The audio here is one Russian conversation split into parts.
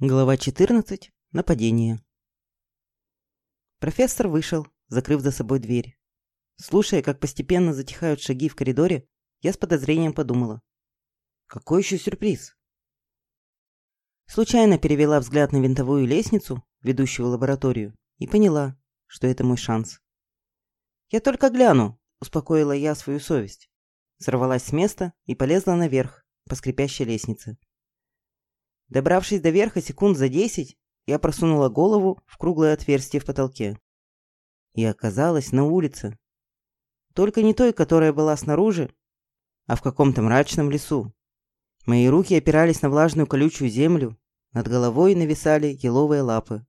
Глава 14. Нападение. Профессор вышел, закрыв за собой дверь. Слушая, как постепенно затихают шаги в коридоре, я с подозрением подумала. Какой еще сюрприз? Случайно перевела взгляд на винтовую лестницу, ведущую в лабораторию, и поняла, что это мой шанс. «Я только гляну», – успокоила я свою совесть. Сорвалась с места и полезла наверх, по скрипящей лестнице. Добравшись до верха секунд за десять, я просунула голову в круглое отверстие в потолке. И оказалась на улице. Только не той, которая была снаружи, а в каком-то мрачном лесу. Мои руки опирались на влажную колючую землю, над головой нависали еловые лапы.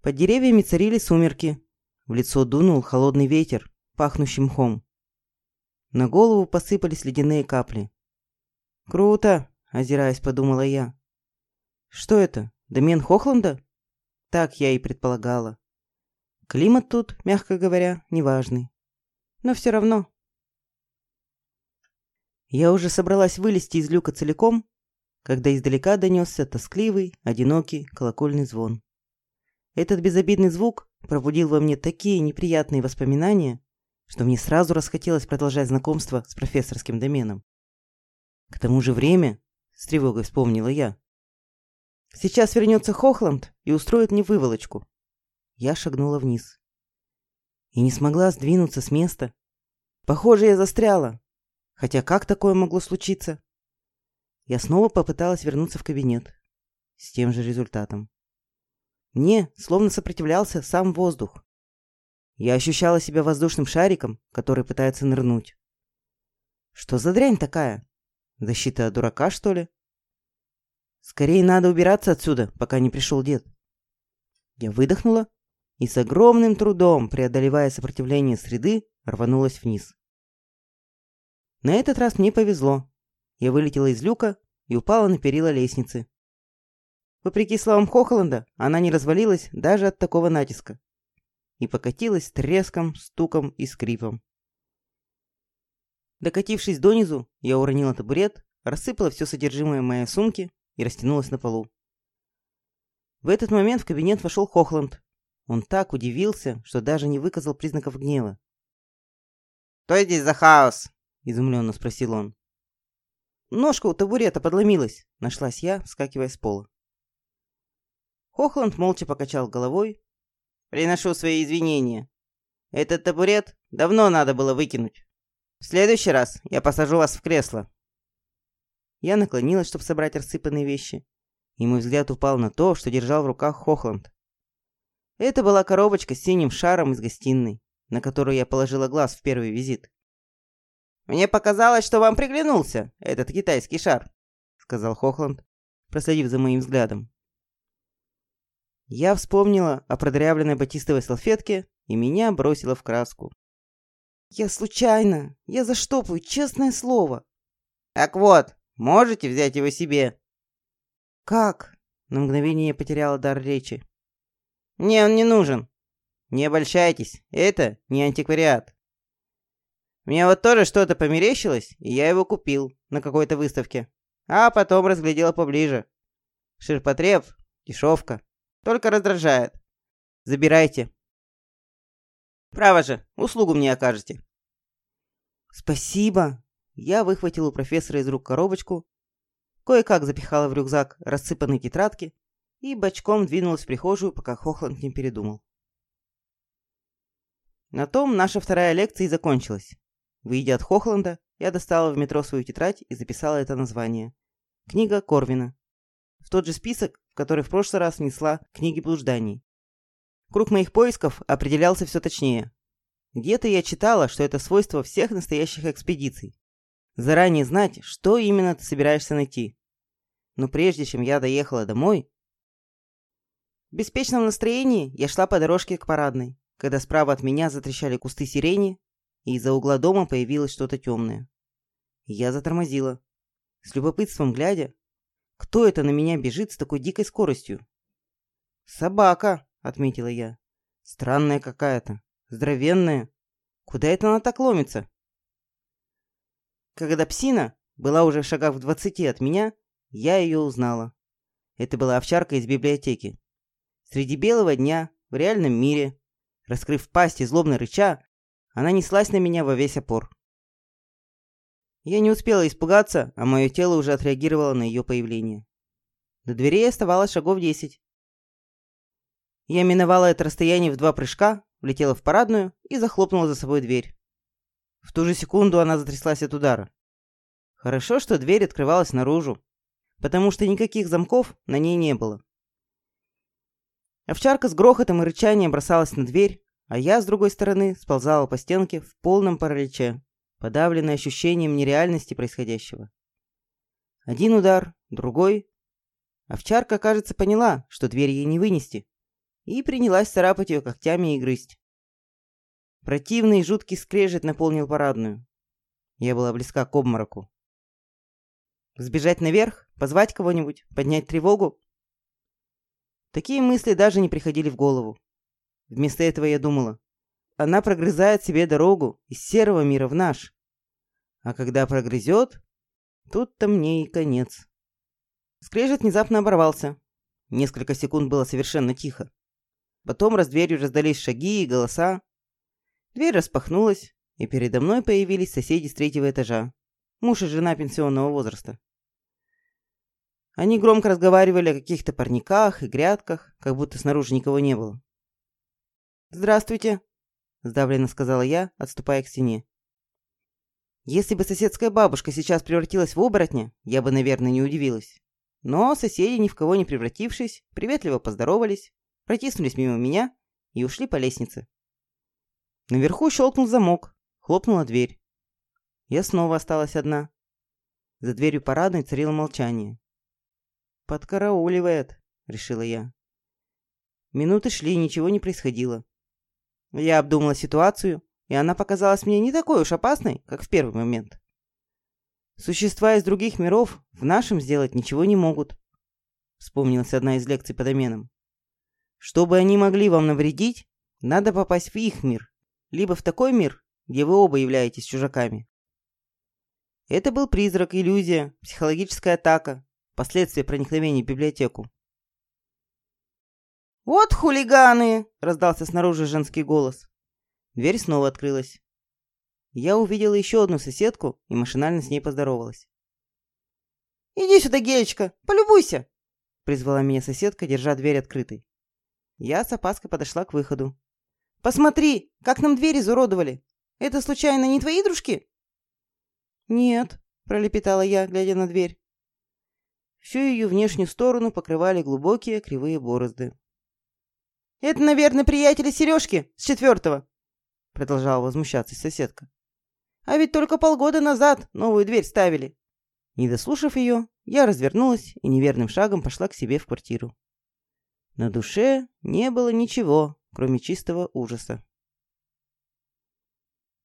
Под деревьями царили сумерки. В лицо дунул холодный ветер, пахнущий мхом. На голову посыпались ледяные капли. «Круто!» Озираясь, подумала я. Что это? Домен Хохланда? Так я и предполагала. Климат тут, мягко говоря, неважный. Но все равно. Я уже собралась вылезти из люка целиком, когда издалека донесся тоскливый, одинокий колокольный звон. Этот безобидный звук пробудил во мне такие неприятные воспоминания, что мне сразу расхотелось продолжать знакомство с профессорским доменом. К тому же время с тревогой вспомнила я. Сейчас вернется Хохланд и устроит мне выволочку. Я шагнула вниз. И не смогла сдвинуться с места. Похоже, я застряла. Хотя как такое могло случиться? Я снова попыталась вернуться в кабинет. С тем же результатом. Мне словно сопротивлялся сам воздух. Я ощущала себя воздушным шариком, который пытается нырнуть. Что за дрянь такая? Защита дурака, что ли? Скорее надо убираться отсюда, пока не пришел дед. Я выдохнула и с огромным трудом, преодолевая сопротивление среды, рванулась вниз. На этот раз мне повезло. Я вылетела из люка и упала на перила лестницы. Вопреки словам Хохланда, она не развалилась даже от такого натиска и покатилась треском, стуком и скрипом. Докатившись донизу, я уронила табурет, рассыпала все содержимое моей сумки и растянулась на полу. В этот момент в кабинет вошел Хохланд. Он так удивился, что даже не выказал признаков гнева. «Что здесь за хаос?» – изумленно спросил он. «Ножка у табурета подломилась», – нашлась я, вскакивая с пола. Хохланд молча покачал головой. «Приношу свои извинения. Этот табурет давно надо было выкинуть». В следующий раз я посажу вас в кресло. Я наклонилась, чтобы собрать рассыпанные вещи, и мой взгляд упал на то, что держал в руках Хохланд. Это была коробочка с синим шаром из гостиной, на которую я положила глаз в первый визит. «Мне показалось, что вам приглянулся этот китайский шар», — сказал Хохланд, проследив за моим взглядом. Я вспомнила о продрявленной батистовой салфетке, и меня бросило в краску. «Я случайно. Я заштопаю, честное слово». «Так вот, можете взять его себе». «Как?» На мгновение я потеряла дар речи. «Мне он не нужен. Не обольщайтесь, это не антиквариат. Мне вот тоже что-то померещилось, и я его купил на какой-то выставке. А потом разглядела поближе. Ширпотреб, дешевка. Только раздражает. Забирайте. Право же, услугу мне окажете. Спасибо. Я выхватил у профессора из рук коробочку, кое-как запихала в рюкзак рассыпанные тетрадки и бочком двинулась в прихожую, пока Хохланд не передумал. На том наша вторая лекция и закончилась. Выйдя от Хохланда, я достала в метро свою тетрадь и записала это название. Книга Корвина. В тот же список, который в прошлый раз внесла книги блужданий. Круг моих поисков определялся все точнее. Где-то я читала, что это свойство всех настоящих экспедиций. Заранее знать, что именно ты собираешься найти. Но прежде чем я доехала домой... В беспечном настроении я шла по дорожке к парадной, когда справа от меня затрещали кусты сирени, и из-за угла дома появилось что-то темное. Я затормозила, с любопытством глядя, кто это на меня бежит с такой дикой скоростью. «Собака!» — отметила я. «Странная какая-то. Здоровенная. Куда это она так ломится?» Когда псина была уже в шагах в двадцати от меня, я ее узнала. Это была овчарка из библиотеки. Среди белого дня, в реальном мире, раскрыв пасть и злобно рыча, она неслась на меня во весь опор. Я не успела испугаться, а мое тело уже отреагировало на ее появление. До дверей оставалось шагов десять. Я миновала это расстояние в два прыжка, влетела в парадную и захлопнула за собой дверь. В ту же секунду она затряслась от удара. Хорошо, что дверь открывалась наружу, потому что никаких замков на ней не было. Овчарка с грохотом и рычанием бросалась на дверь, а я, с другой стороны, сползала по стенке в полном параличе, подавленной ощущением нереальности происходящего. Один удар, другой. Овчарка, кажется, поняла, что дверь ей не вынести, и принялась царапать ее когтями и грызть. Противный жуткий скрежет наполнил парадную. Я была близка к обмороку. Сбежать наверх? Позвать кого-нибудь? Поднять тревогу? Такие мысли даже не приходили в голову. Вместо этого я думала. Она прогрызает себе дорогу из серого мира в наш. А когда прогрызет, тут-то мне и конец. Скрежет внезапно оборвался. Несколько секунд было совершенно тихо. Потом раз дверью раздались шаги и голоса. Дверь распахнулась, и передо мной появились соседи с третьего этажа. Муж и жена пенсионного возраста. Они громко разговаривали о каких-то парниках и грядках, как будто снаружи никого не было. «Здравствуйте», – сдавленно сказала я, отступая к стене. Если бы соседская бабушка сейчас превратилась в оборотня, я бы, наверное, не удивилась. Но соседи, ни в кого не превратившись, приветливо поздоровались, протиснулись мимо меня и ушли по лестнице. Наверху щелкнул замок, хлопнула дверь. Я снова осталась одна. За дверью парадной царило молчание. «Подкарауливает», — решила я. Минуты шли, ничего не происходило. Я обдумала ситуацию, и она показалась мне не такой уж опасной, как в первый момент. Существа из других миров в нашем сделать ничего не могут. Вспомнилась одна из лекций по доменам. Чтобы они могли вам навредить, надо попасть в их мир, либо в такой мир, где вы оба являетесь чужаками. Это был призрак, иллюзия, психологическая атака, Последствия проникновения в библиотеку. «Вот хулиганы!» – раздался снаружи женский голос. Дверь снова открылась. Я увидела еще одну соседку и машинально с ней поздоровалась. «Иди сюда, Гелечка, полюбуйся!» – призвала меня соседка, держа дверь открытой. Я с опаской подошла к выходу. «Посмотри, как нам дверь изуродовали! Это, случайно, не твои дружки?» «Нет», – пролепетала я, глядя на дверь. Всю ее внешнюю сторону покрывали глубокие кривые борозды. «Это, наверное, приятели Сережки с четвертого», — продолжала возмущаться соседка. «А ведь только полгода назад новую дверь ставили». Не дослушав ее, я развернулась и неверным шагом пошла к себе в квартиру. На душе не было ничего, кроме чистого ужаса.